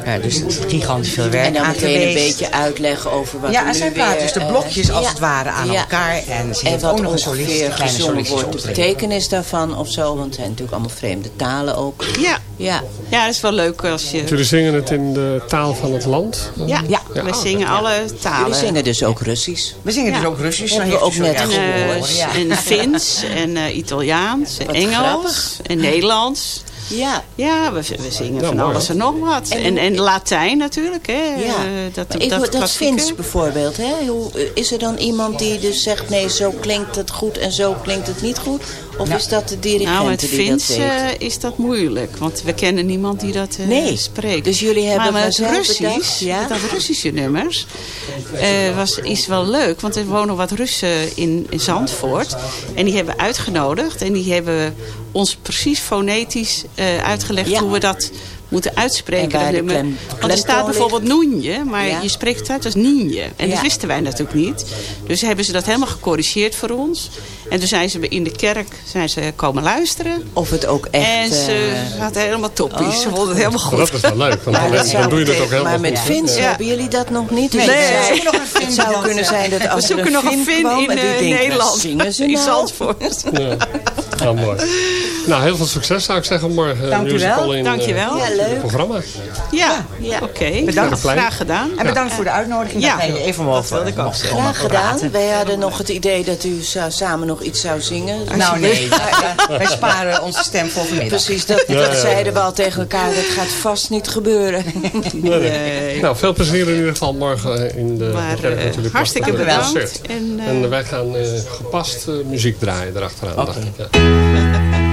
Eh, dus het is gigantisch veel werk en dan aan meteen een beetje uitleggen over wat Ja, er en nu zij praat dus de eh, blokjes als ja. het ware aan Ja. elkaar. En ze En heeft wat ook nog een solist, een kleine wordt, de betekenis daarvan of zo. Want het zijn natuurlijk allemaal vreemde talen ook. Ja. Ja. ja, dat is wel leuk als je... Jullie zingen het in de taal van het land? Ja, Ja. we zingen alle talen. Jullie zingen dus ook Russisch. We zingen dus Ja. ook Russisch. Hebben dan we heeft u ook net ja, En, gehoord, eh, ja. en Fins en eh, Italiaans en Engels grappig. en Nederlands. Ja. Ja, we, we zingen Nou, van mooi, alles en nog wat. En- En, en, Latijn natuurlijk. Hè. Ja. Eh, dat, Maar dat, dat. Fins bijvoorbeeld. Hè? Hoe, eh, is er dan iemand die dus zegt... nee, zo klinkt het goed en zo klinkt het niet goed? Of Nou, is dat de dirigent Nou, met die Fins dat weet? eh, is dat moeilijk. Want we kennen niemand die dat eh, Nee. spreekt. Dus jullie hebben maar met Russisch, bedacht, ja? met dat Russische nummers, eh, was, is wel leuk. Want er wonen wat Russen in, in Zandvoort. En die hebben we uitgenodigd. En die hebben ons precies fonetisch eh, uitgelegd Ja. hoe we dat moeten uitspreken. En waar dat de nummer. klem- Want er staat bijvoorbeeld Noenje, maar Ja. je spreekt het uit als Nienje. En Ja. dat wisten wij natuurlijk niet. Dus hebben ze dat helemaal gecorrigeerd voor ons. En toen zijn ze in de kerk zijn ze komen luisteren. Of het ook echt... En ze eh, zaten helemaal toppies. Oh, ze vonden het helemaal goed. dat is wel leuk, want dan, dat doe je het ook helemaal Maar met Ja. hebben jullie dat nog niet. Nee, we zoeken nog een Het zou kunnen dat, zijn dat We als er zoeken een nog een kwam in eh, denkt, waar Nederland. zingen ze In nou? Zandvoort. Ja. Nou, mooi. Nou, heel veel succes zou ik zeggen morgen. Dank musical wel. in, Dank je eh, wel. Ja, het leuk. programma. Ja, oké. Bedankt. Graag gedaan. En bedankt voor de uitnodiging. Ja. dat even mogen, wilde ik ook zeggen. Graag gedaan. Wij hadden nog het idee dat u zou, samen nog iets zou zingen. Nou nee, wij- sparen onze stem voor vanmiddag. Precies, dat, Ja, dat ja. zeiden we al tegen elkaar. Dat gaat vast niet gebeuren. Nee, nee. Nou, veel plezier in ieder geval morgen in de Maar, kerk eh, natuurlijk. hartstikke bedankt. En, eh, En wij gaan eh, gepast eh, muziek draaien erachteraan. Dacht ik, ja. Ja.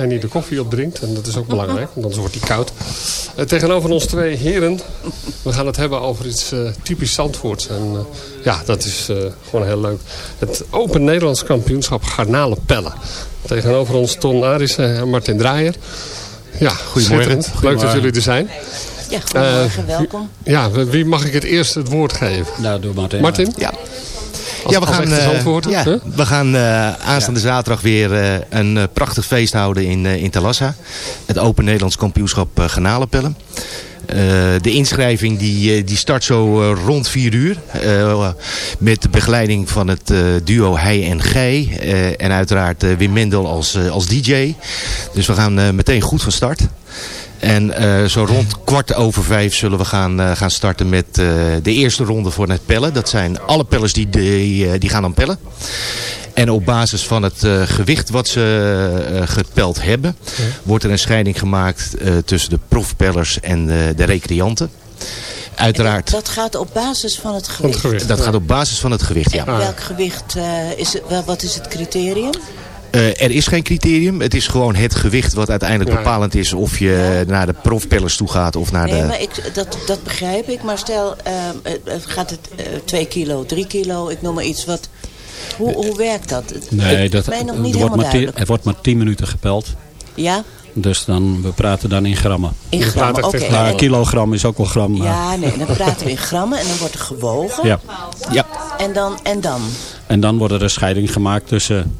Eh Henny de koffie opdrinkt. En dat is ook belangrijk, want anders wordt hij koud. Eh, tegenover ons twee heren. We gaan het hebben over iets eh, typisch Zandvoorts. En eh, ja, dat is eh, gewoon heel leuk. Het Open Nederlands Kampioenschap Garnalenpellen. Tegenover ons Ton Arissen en Martin Draaier. Ja, schitterend. Leuk dat Goedemorgen. jullie er zijn. Ja, goedemorgen, welkom. Ja, wie mag ik het eerst het woord geven? Nou, doe Martin. Martin? Ja. Als- ja, we gaan, eh, ja, we gaan eh, aanstaande zaterdag weer eh, een prachtig feest houden in, in Talassa. Het Open Nederlands Kampioenschap Garnalenpellen. De inschrijving die, die start zo rond 4 uur. met de begeleiding van het duo Hij en Gij. eh, en uiteraard Wim Mendel als, als DJ. Dus we gaan meteen goed van start. En eh, zo rond kwart over vijf zullen we gaan, eh, gaan starten met eh, de eerste ronde voor het pellen. Dat zijn alle pellers die, die, eh, die gaan dan pellen. En op basis van het eh, gewicht wat ze eh, gepeld hebben... wordt er een scheiding gemaakt eh, tussen de profpellers en eh, de recreanten. Uiteraard. Dat gaat op basis van het gewicht. Dat gaat op basis van het gewicht, ja. En welk gewicht eh, is het, wel, wat is het criterium? Eh, er is geen criterium. Het is gewoon het gewicht wat uiteindelijk Ja. bepalend is... of je naar de profpellers toe gaat of naar nee, de... maar ik, dat, dat begrijp ik. Maar stel, ehm, eh, eh, gaat het eh 2 kilo, 3 kilo, ik noem maar iets. Wat, hoe, hoe werkt dat? Het- Nee, het dat, is mij nog er, niet wordt helemaal maar er wordt maar 10 minuten gepeld. Ja? Dus dan, we praten dan in grammen. In grammen, oké. Maar kilogram is ook wel gram. maar- Ja, nee, dan praten we in grammen en dan wordt er gewogen. Ja. ja. En dan, en dan? En dan wordt er een scheiding gemaakt tussen,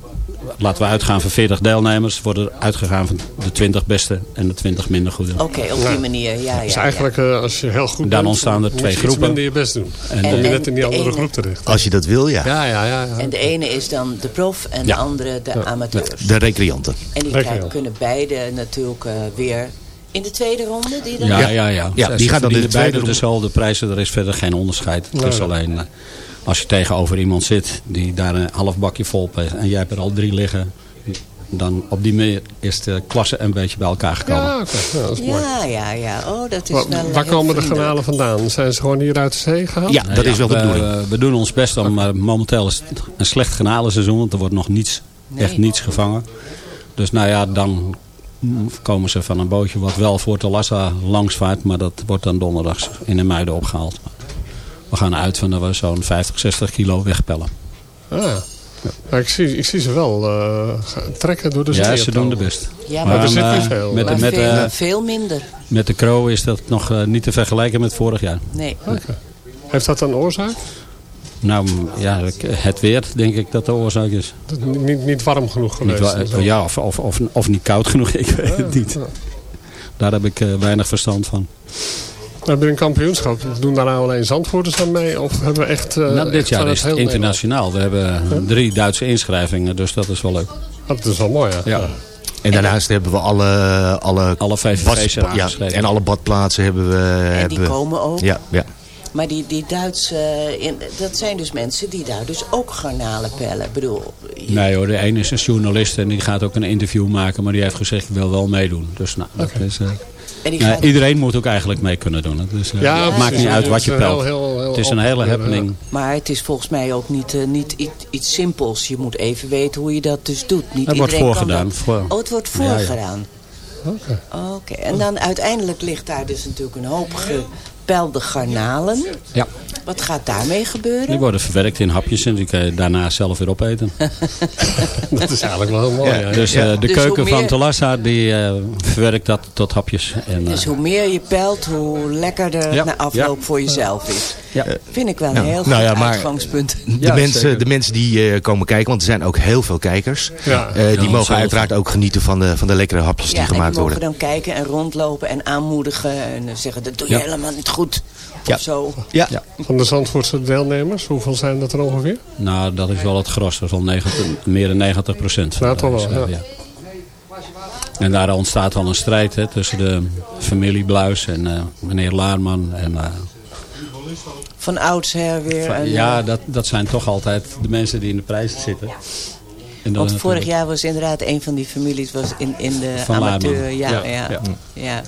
laten we uitgaan van 40 deelnemers. Worden er uitgegaan van de 20 beste en de 20 minder goede. Oké, op die manier, ja, ja. Dus ja. eigenlijk, eh, als je heel goed Dan bent, ontstaan er twee groepen. minder je best doen. En- En, dan En- je net in die de andere ene- groep terecht. Als je dat wil, ja. Ja, ja, ja. ja. En de ene is dan de prof en Ja. de andere de amateurs. De recreanten. En die kunnen beide natuurlijk eh, weer in de tweede ronde. Die dan Ja, ja, ja. Ja, die ze gaat dan in de tweede beide ronde. dezelfde prijzen. Er is verder geen onderscheid. Het Nee, is alleen eh, als je tegenover iemand zit die daar een half bakje vol heeft en jij hebt er al drie liggen. Dan op die manier is de klasse een beetje bij elkaar gekomen. Ja, oké. Ja, dat is mooi. Ja, ja, ja. Oh, dat is Waar, wel waar heel komen de garnalen vandaan? Zijn ze gewoon hier uit de zee gehaald? Ja, dat is wel de we, bedoeling. We doen ons best om, maar momenteel is het een slecht garnalenseizoen, want er wordt nog niets, Nee. echt niets gevangen. Dus nou ja, dan komen ze van een bootje wat wel voor Talassa langsvaart, maar dat wordt dan donderdags in de muiden opgehaald. We gaan uit van dat we zo'n 50, 60 kilo wegpellen. Ah. Ja, ik, zie, ik zie ze wel eh, trekken door de zee. Ja, ze doen de best. Ja, Maar er zit niet veel. Met, de- met, veel, veel minder. met de crow is dat nog eh, niet te vergelijken met vorig jaar. Nee. Heeft dat een oorzaak? Nou ja, het weer denk ik dat de oorzaak is. Dat het niet, niet warm genoeg Niet geweest? wa- ja, of, of, of, of niet koud genoeg, ik weet het niet. Daar heb ik eh, weinig verstand van. We hebben een kampioenschap. Doen daar nou alleen Zandvoorters aan mee? Of hebben we echt... eh, nou, dit echt jaar van is het heel internationaal. We hebben drie Duitse inschrijvingen, dus dat is wel leuk. Nederland? Dat is wel mooi, ja. Ja. En daarnaast hebben we alle, alle, Alle VVV's ja, en alle badplaatsen hebben we. En hebben die komen ook. Ja, ja. Maar die, die Duitse, eh, in, dat zijn dus mensen die daar dus ook garnalen pellen. Ik bedoel, Nee hoor, de ene is een journalist en die gaat ook een interview maken, maar die heeft gezegd ik wil wel meedoen. Dus nou, dat is, eh, En die Ja, gaat- iedereen moet ook eigenlijk mee kunnen doen. Dus, eh, Ja, het maakt precies. niet uit wat je pelt. het is een hele open, happening. Maar het is volgens mij ook niet, eh, niet iets, iets simpels. Je moet even weten hoe je dat dus doet. Niet Het wordt iedereen kan voorgedaan. Oh, het wordt Ja, ja. voorgedaan. Oké. Oké, en dan uiteindelijk ligt daar dus natuurlijk een hoop gepelde garnalen. Ja. Wat gaat daarmee gebeuren? Die worden verwerkt in hapjes en die kan je daarna zelf weer opeten. Dat is eigenlijk wel heel mooi. ja. Dus eh, de Dus keuken van Telassa die eh, verwerkt dat tot hapjes. En, Dus eh, hoe meer je pelt, hoe lekkerder Ja, na afloop ja. voor jezelf is. Ja. Vind ik wel een heel nou goed ja, maar- uitgangspunt. De, Ja, mensen, de mensen die eh, komen kijken, want er zijn ook heel veel kijkers. Ja. eh, die Ja, mogen uiteraard ook genieten van de, van de lekkere hapjes Ja, die gemaakt die mogen worden. dan kijken en rondlopen en aanmoedigen. En zeggen, dat doe je Ja. helemaal niet goed. Ja. Of zo. Ja. Van de Zandvoortse deelnemers, hoeveel zijn dat er ongeveer? nou, dat is wel het gros. Dat is wel 90, meer dan 90 procent. Toch wel, ja. En daar ontstaat al een strijd hè, tussen de familie Bluis en eh, meneer Laarman. En, eh, Van oudsher weer. van- ja, eh, dat, dat zijn toch altijd de mensen die in de prijzen zitten. En dat Want vorig natuurlijk- jaar was inderdaad een van die families was in, in de Van amateur. Ja, Ja, ja.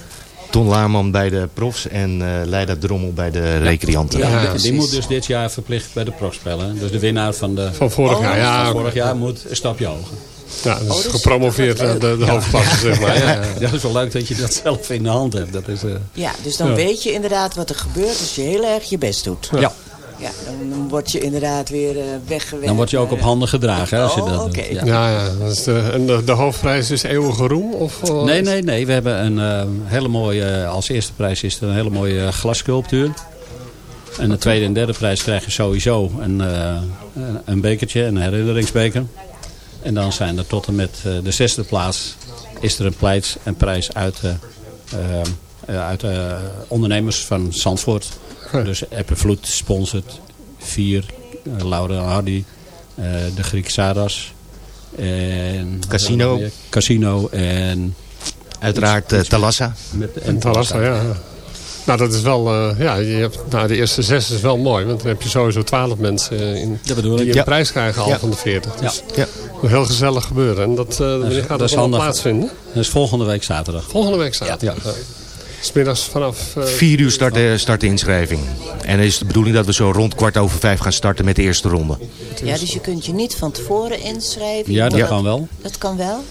Ton Laarman bij de profs en eh Leida Drommel bij de recreanten. Ja, Ja, die moet dus dit jaar verplicht bij de prof spelen. Dus de winnaar van, de, Van vorig jaar, ja. van vorig jaar moet een stapje hoger. Ja, dat is Oh, dus- gepromoveerd naar de, de hoofdklasse, zeg maar. Ja, ja. Dat is wel leuk dat je dat zelf in de hand hebt. Dat is, eh, Ja, dus dan Ja. weet je inderdaad wat er gebeurt als je heel erg je best doet. ja. Ja, dan, dan word je inderdaad weer eh weggewerkt. Dan word je ook op handen gedragen hè, als je Oh, dat doet. Ja. Ja, ja. Dat is de, en de, de hoofdprijs is eeuwige roem? Of, eh, Nee, nee, nee. We hebben een eh, hele mooie, als eerste prijs is er een hele mooie glassculptuur. En de tweede en derde prijs krijg je sowieso een, eh, een- bekertje, een herinneringsbeker. En dan zijn er tot en met eh, de zesde plaats is er een prijs, een prijs uit, eh, uit ondernemers van Zandvoort. Dus Eppenvloed sponsort vier, eh, Laura Hardy, eh, de Griek Saras. En, Casino. Casino en... Uiteraard Talassa. Met, En Talassa, ja. ja. Nou, dat is wel... eh, ja, je hebt, nou, de eerste zes is wel mooi. Want dan heb je sowieso twaalf mensen in, Dat bedoel die een Ja. prijs krijgen al Ja. van de veertig. Dus Ja. een heel gezellig gebeuren. En dat, eh gaat dat handig. plaatsvinden? Dat is volgende week zaterdag. Volgende week staat ja. Ja. Smiddags vanaf... eh, Vier uur start de, start de inschrijving. En is de bedoeling dat we zo rond kwart over vijf gaan starten met de eerste ronde. Ja, dus je kunt je niet van tevoren inschrijven. Ja, dat kan wel. Dat kan wel?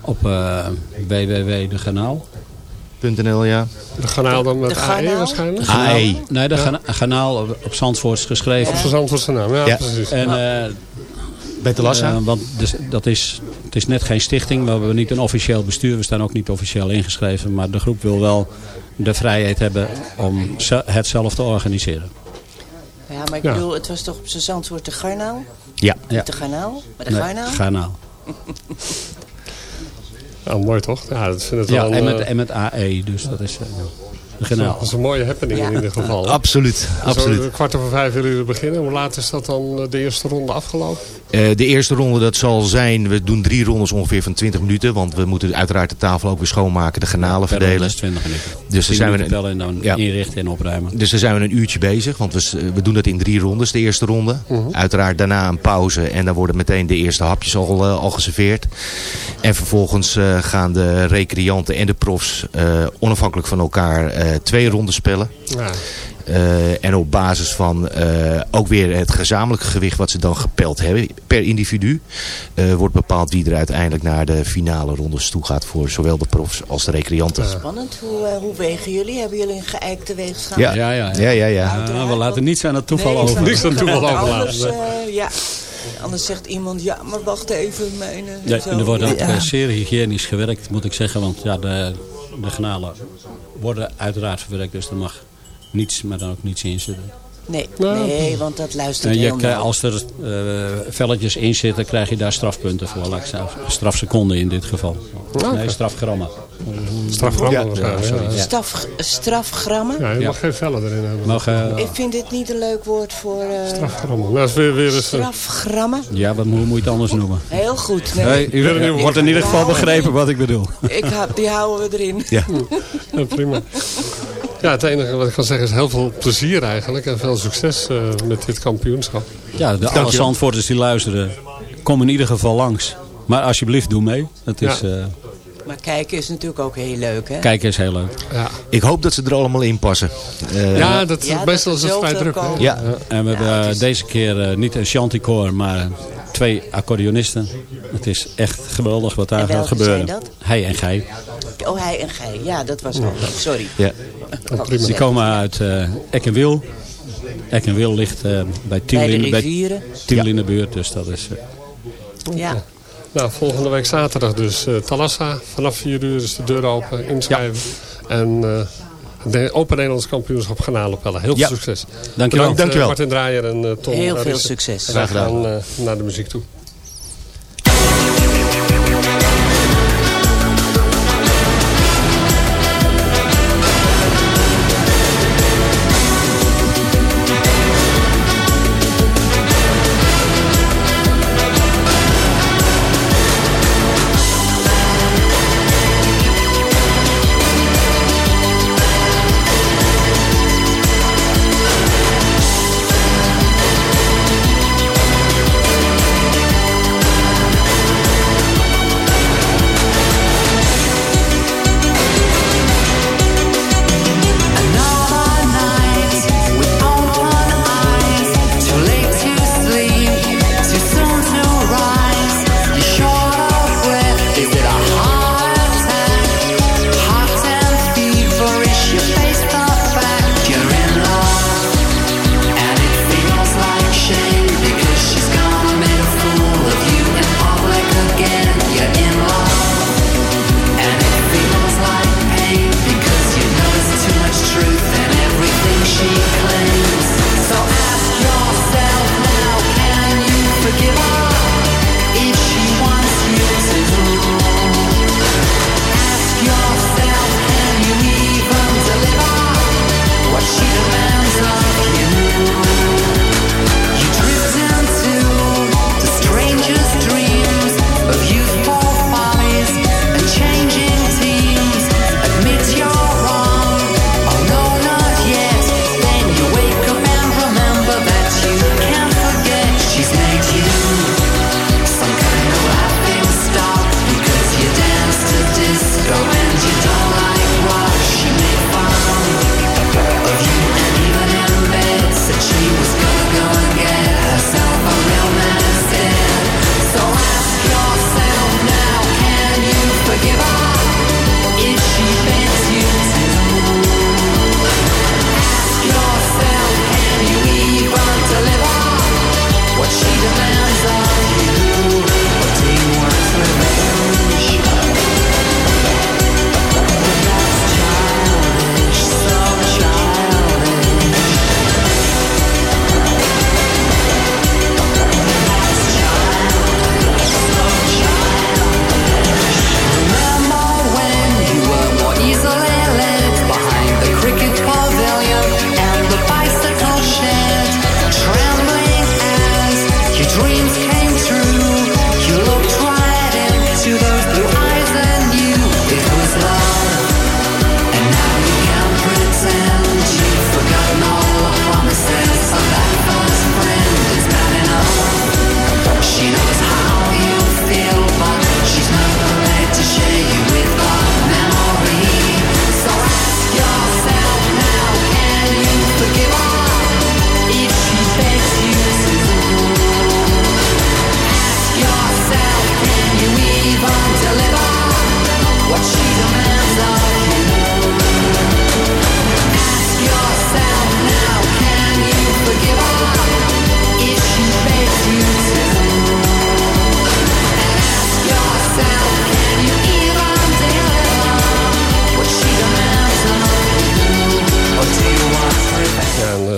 Op uh, www.dekanaal. .nl, ja. De kanaal dan met AE garnaal? waarschijnlijk? AE. Nee, de gana- kanaal op, Zandvoorts geschreven. Op zijn Zandvoortse naam, ja, Ja. precies. En, eh, eh, want dus, dat is, het is net geen stichting. We hebben niet een officieel bestuur. We staan ook niet officieel ingeschreven. Maar de groep wil wel de vrijheid hebben om het zelf te organiseren. Ja, maar ik Ja. bedoel, het was toch op zijn Zandvoort de garnaal? Ja. Ja. Niet de garnaal, maar de Nee, garnaal? Garnaal. Ja, mooi toch? Ja, dat vind ik Ja, wel en een, met, eh, en met AE. Dus dat is eh, kanaal. dat is een mooie happening in ieder geval. Absoluut, absoluut. kwart over vijf willen jullie beginnen. Hoe laat is dat dan eh, de eerste ronde afgelopen? Eh, de eerste ronde dat zal zijn, we doen drie rondes ongeveer van 20 minuten. Want we moeten uiteraard de tafel ook weer schoonmaken, de ronde verdelen. is 20 minuten. Dus dan 10 zijn we een- en dan Ja. inrichten en opruimen. Dus dan zijn we een uurtje bezig, want we, s- we doen dat in drie rondes, de eerste ronde. Uiteraard daarna een pauze en dan worden meteen de eerste hapjes al, eh, al geserveerd. En vervolgens eh, gaan de recreanten en de profs eh, onafhankelijk van elkaar eh, twee ronden spellen. Ja. Eh, en op basis van eh, ook weer het gezamenlijke gewicht wat ze dan gepeld hebben per individu. eh, wordt bepaald wie er uiteindelijk naar de finale rondes toe gaat voor zowel de profs als de recreanten. Spannend. Hoe, hoe wegen jullie? Hebben jullie een geëikte weegschaal? Ja, Ja, ja, ja. ja, ja. Ah, we laten niets aan het toeval Nee, over. Niks aan toeval overlaten. Eh, ja. Anders zegt iemand, ja, maar wacht even, mijn... eh, Ja, zo. en er wordt ook Ja. eh, zeer hygiënisch gewerkt, moet ik zeggen. Want ja, de, de granalen worden uiteraard verwerkt. Dus er mag niets, maar dan ook niets in zitten. Nee, nee, want dat luistert je, nauw. als er eh, velletjes in zitten, krijg je daar strafpunten voor. Strafseconden in dit geval. Nee, strafgrammen. Strafgrammen Ja, ja, ja. strafgrammen? Ja, je Ja. mag geen vellen erin hebben. Mag, eh, Ik vind dit niet een leuk woord voor... eh, Strafgrammen. Nou, dat is weer, weer eens... een- strafgrammen? ja, wat, moet je het anders noemen? Heel goed. Nee, u Ik- wordt in ieder geval ik- begrepen wat ik bedoel. Ik die houden we erin. Ja. Ja, prima. Ja, het enige wat ik kan zeggen is heel veel plezier eigenlijk. En veel succes eh, met dit kampioenschap. Ja, de alle Zandvoorters die luisteren, kom in ieder geval langs. Maar alsjeblieft, doe mee. Het is, Ja. eh, Maar kijken is natuurlijk ook heel leuk, hè? Kijken is heel leuk. Ja. Ik hoop dat ze er allemaal in passen. Eh, Ja, dat, Ja, is het er vrij zoveel druk. Ja. En we hebben deze keer eh, niet een chanticoor, maar twee accordeonisten. Het is echt geweldig wat daar gaat gebeuren. zijn dat? Hij en gij. Oh, hij en gij. Ja, dat was nog. Sorry. Ja. Die komen uit eh Eck en Wil. Eck en Wil ligt eh, bij Tiel, Bij de in, in de buurt. Dus dat is... eh, Ja. Nou, volgende week zaterdag dus eh Talassa. Vanaf 4 uur is de deur open, inschrijven. En eh, de Open Nederlands Kampioenschap Garnalenpellen. Heel veel Ja. succes. Dankjewel. Bedankt, eh, Dankjewel. Martin Draaier en Tom Heel veel succes. En wij Graag gedaan. gaan eh, naar de muziek toe.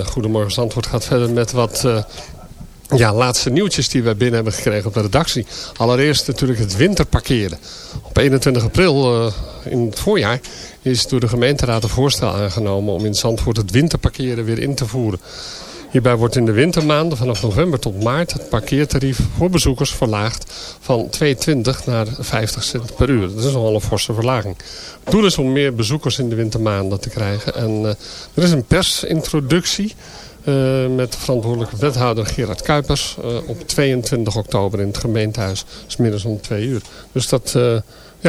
Goedemorgen Zandvoort gaat verder met wat eh, ja, laatste nieuwtjes die wij binnen hebben gekregen op de redactie. Allereerst natuurlijk het winterparkeren. Op 21 april eh, in het voorjaar is door de gemeenteraad een voorstel aangenomen om in Zandvoort het winterparkeren weer in te voeren. Hierbij wordt in de wintermaanden vanaf november tot maart het parkeertarief voor bezoekers verlaagd van 2,20 naar 50 cent per uur. Dat is nogal een forse verlaging. Het doel is om meer bezoekers in de wintermaanden te krijgen. En uh, er is een persintroductie eh, met de verantwoordelijke wethouder Gerard Kuipers eh, op 22 oktober in het gemeentehuis. Dat is middags om twee uur. Dus dat,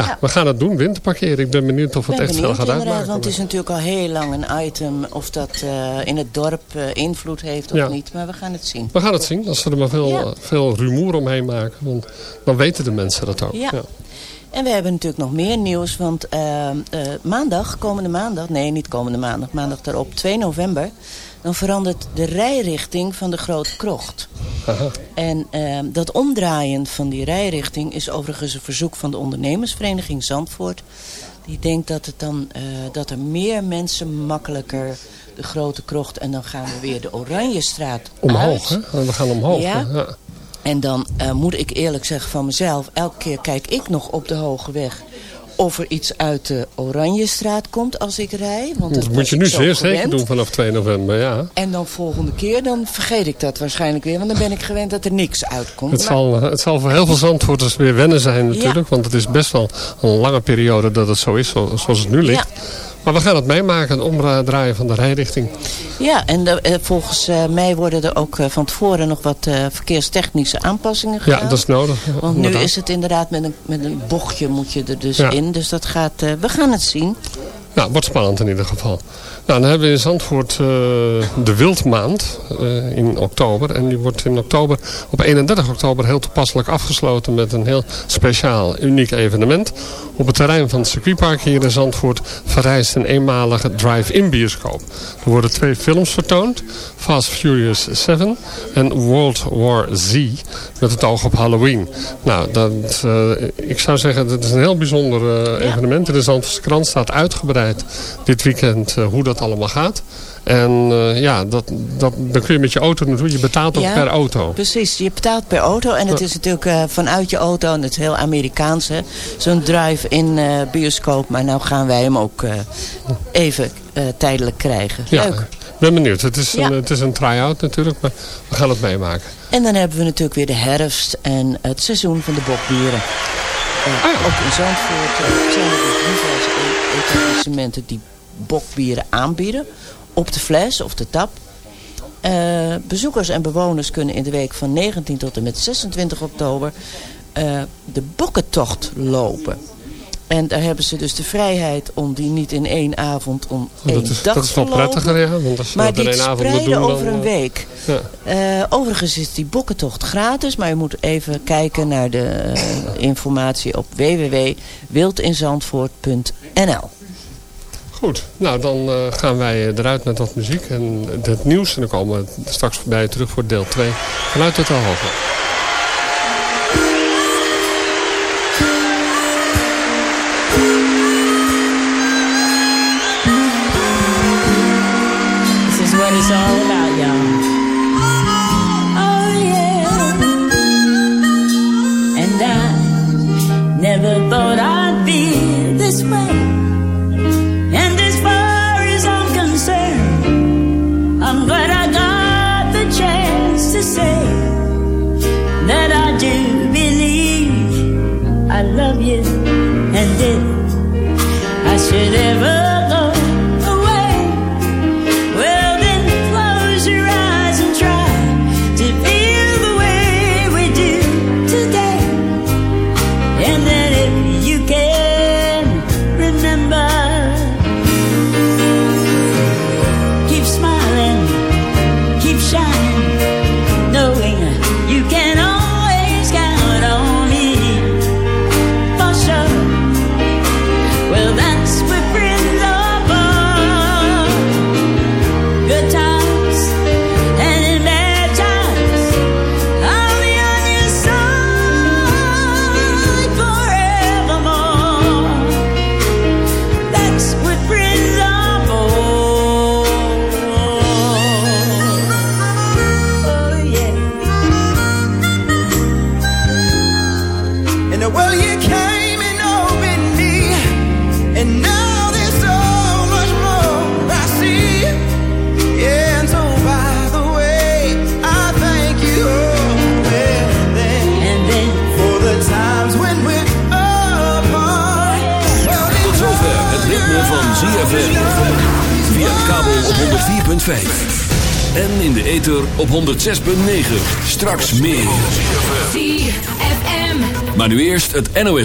ja, we gaan het doen, winterparkeren. Ik ben benieuwd of het echt veel benieuwd gaat uitmaken. want het is natuurlijk al heel lang een item of dat eh, in het dorp eh, invloed heeft of Ja. niet. Maar we gaan het zien. We gaan het zien, als ze er maar veel, Ja. eh, veel rumoer omheen maken. Want dan weten de mensen dat ook. Ja. En we hebben natuurlijk nog meer nieuws, want eh, eh, maandag, komende maandag, nee niet komende maandag, maandag daarop, 2 november, dan verandert de rijrichting van de Grote Krocht. Aha. En eh, dat omdraaien van die rijrichting is overigens een verzoek van de ondernemersvereniging Zandvoort. Die denkt dat, het dan, eh, dat er meer mensen makkelijker de Grote Krocht en dan gaan we weer de Oranjestraat Omhoog, uit. hè? We gaan omhoog. Ja. En dan eh, moet ik eerlijk zeggen van mezelf, elke keer kijk ik nog op de Hoge Weg of er iets uit de Oranjestraat komt als ik rij. Want Dat moet je nu zeer zeker doen vanaf 2 november, ja. En dan volgende keer, dan vergeet ik dat waarschijnlijk weer. Want dan ben ik gewend dat er niks uitkomt. Het Maar- zal, het zal voor heel veel Zandvoorters weer wennen zijn natuurlijk. Want het is best wel een lange periode dat het zo is zo- zoals het nu ligt. Maar we gaan het meemaken, het omdraaien van de rijrichting. Ja, en de- eh, volgens eh, mij worden er ook eh, van tevoren nog wat verkeerstechnische aanpassingen gedaan. Ja, dat is nodig. ja, Want nu inderdaad. is het inderdaad met een, met een bochtje moet je er dus Ja. in. Dus dat gaat, we gaan het zien. Nou, wordt spannend in ieder geval. Nou, dan hebben we in Zandvoort eh, de Wildmaand eh, in oktober. En die wordt in oktober, op 31 oktober heel toepasselijk afgesloten met een heel speciaal, uniek evenement. Op het terrein van het circuitpark hier in Zandvoort verrijst een eenmalige drive-in bioscoop. Er worden twee films vertoond. Fast Furious 7 en World War Z met het oog op Halloween. Nou, dat, eh, ik zou zeggen dat is een heel bijzonder evenement. In de Zandvoortse krant staat uitgebreid dit weekend eh, hoe dat allemaal gaat. En eh, ja, dat, dat, dan kun je met je auto naartoe. Je betaalt ook Ja, per auto. Precies, je betaalt per auto. En het Ja. is natuurlijk eh, vanuit je auto, en het is heel Amerikaans. Zo'n drive-in eh, bioscoop. Maar nou gaan wij hem ook eh, even eh, tijdelijk krijgen. Ja, Leuk. ik ben benieuwd. Het is, Ja. een, het is een try-out natuurlijk, maar we gaan het meemaken. En dan hebben we natuurlijk weer de herfst en het seizoen van de bokbieren. Eh, Ook in Zandvoort eh, zijn er diverse etablissementen die bokbieren aanbieden. Op de fles of de tap. Eh, bezoekers en bewoners kunnen in de week van 19 tot en met 26 oktober eh, de bokkentocht lopen. En daar hebben ze dus de vrijheid om die niet in één avond om één Dat is, dag dat is wel te lopen. prettiger, ja. Want als je Maar dat in dit één avond moet spreiden doen, over dan, een eh, week. Ja. Overigens is die bokkentocht gratis, maar je moet even kijken naar de informatie op www.wildinzandvoort.nl. Goed, nou dan eh, gaan wij eruit met wat muziek en het nieuws. En dan komen we straks bij je terug voor deel 2 vanuit het Hoogland. This is what it's all about, y'all. 104.5. En in de ether op 106.9. Straks meer. ZFM. Maar nu eerst het NOS.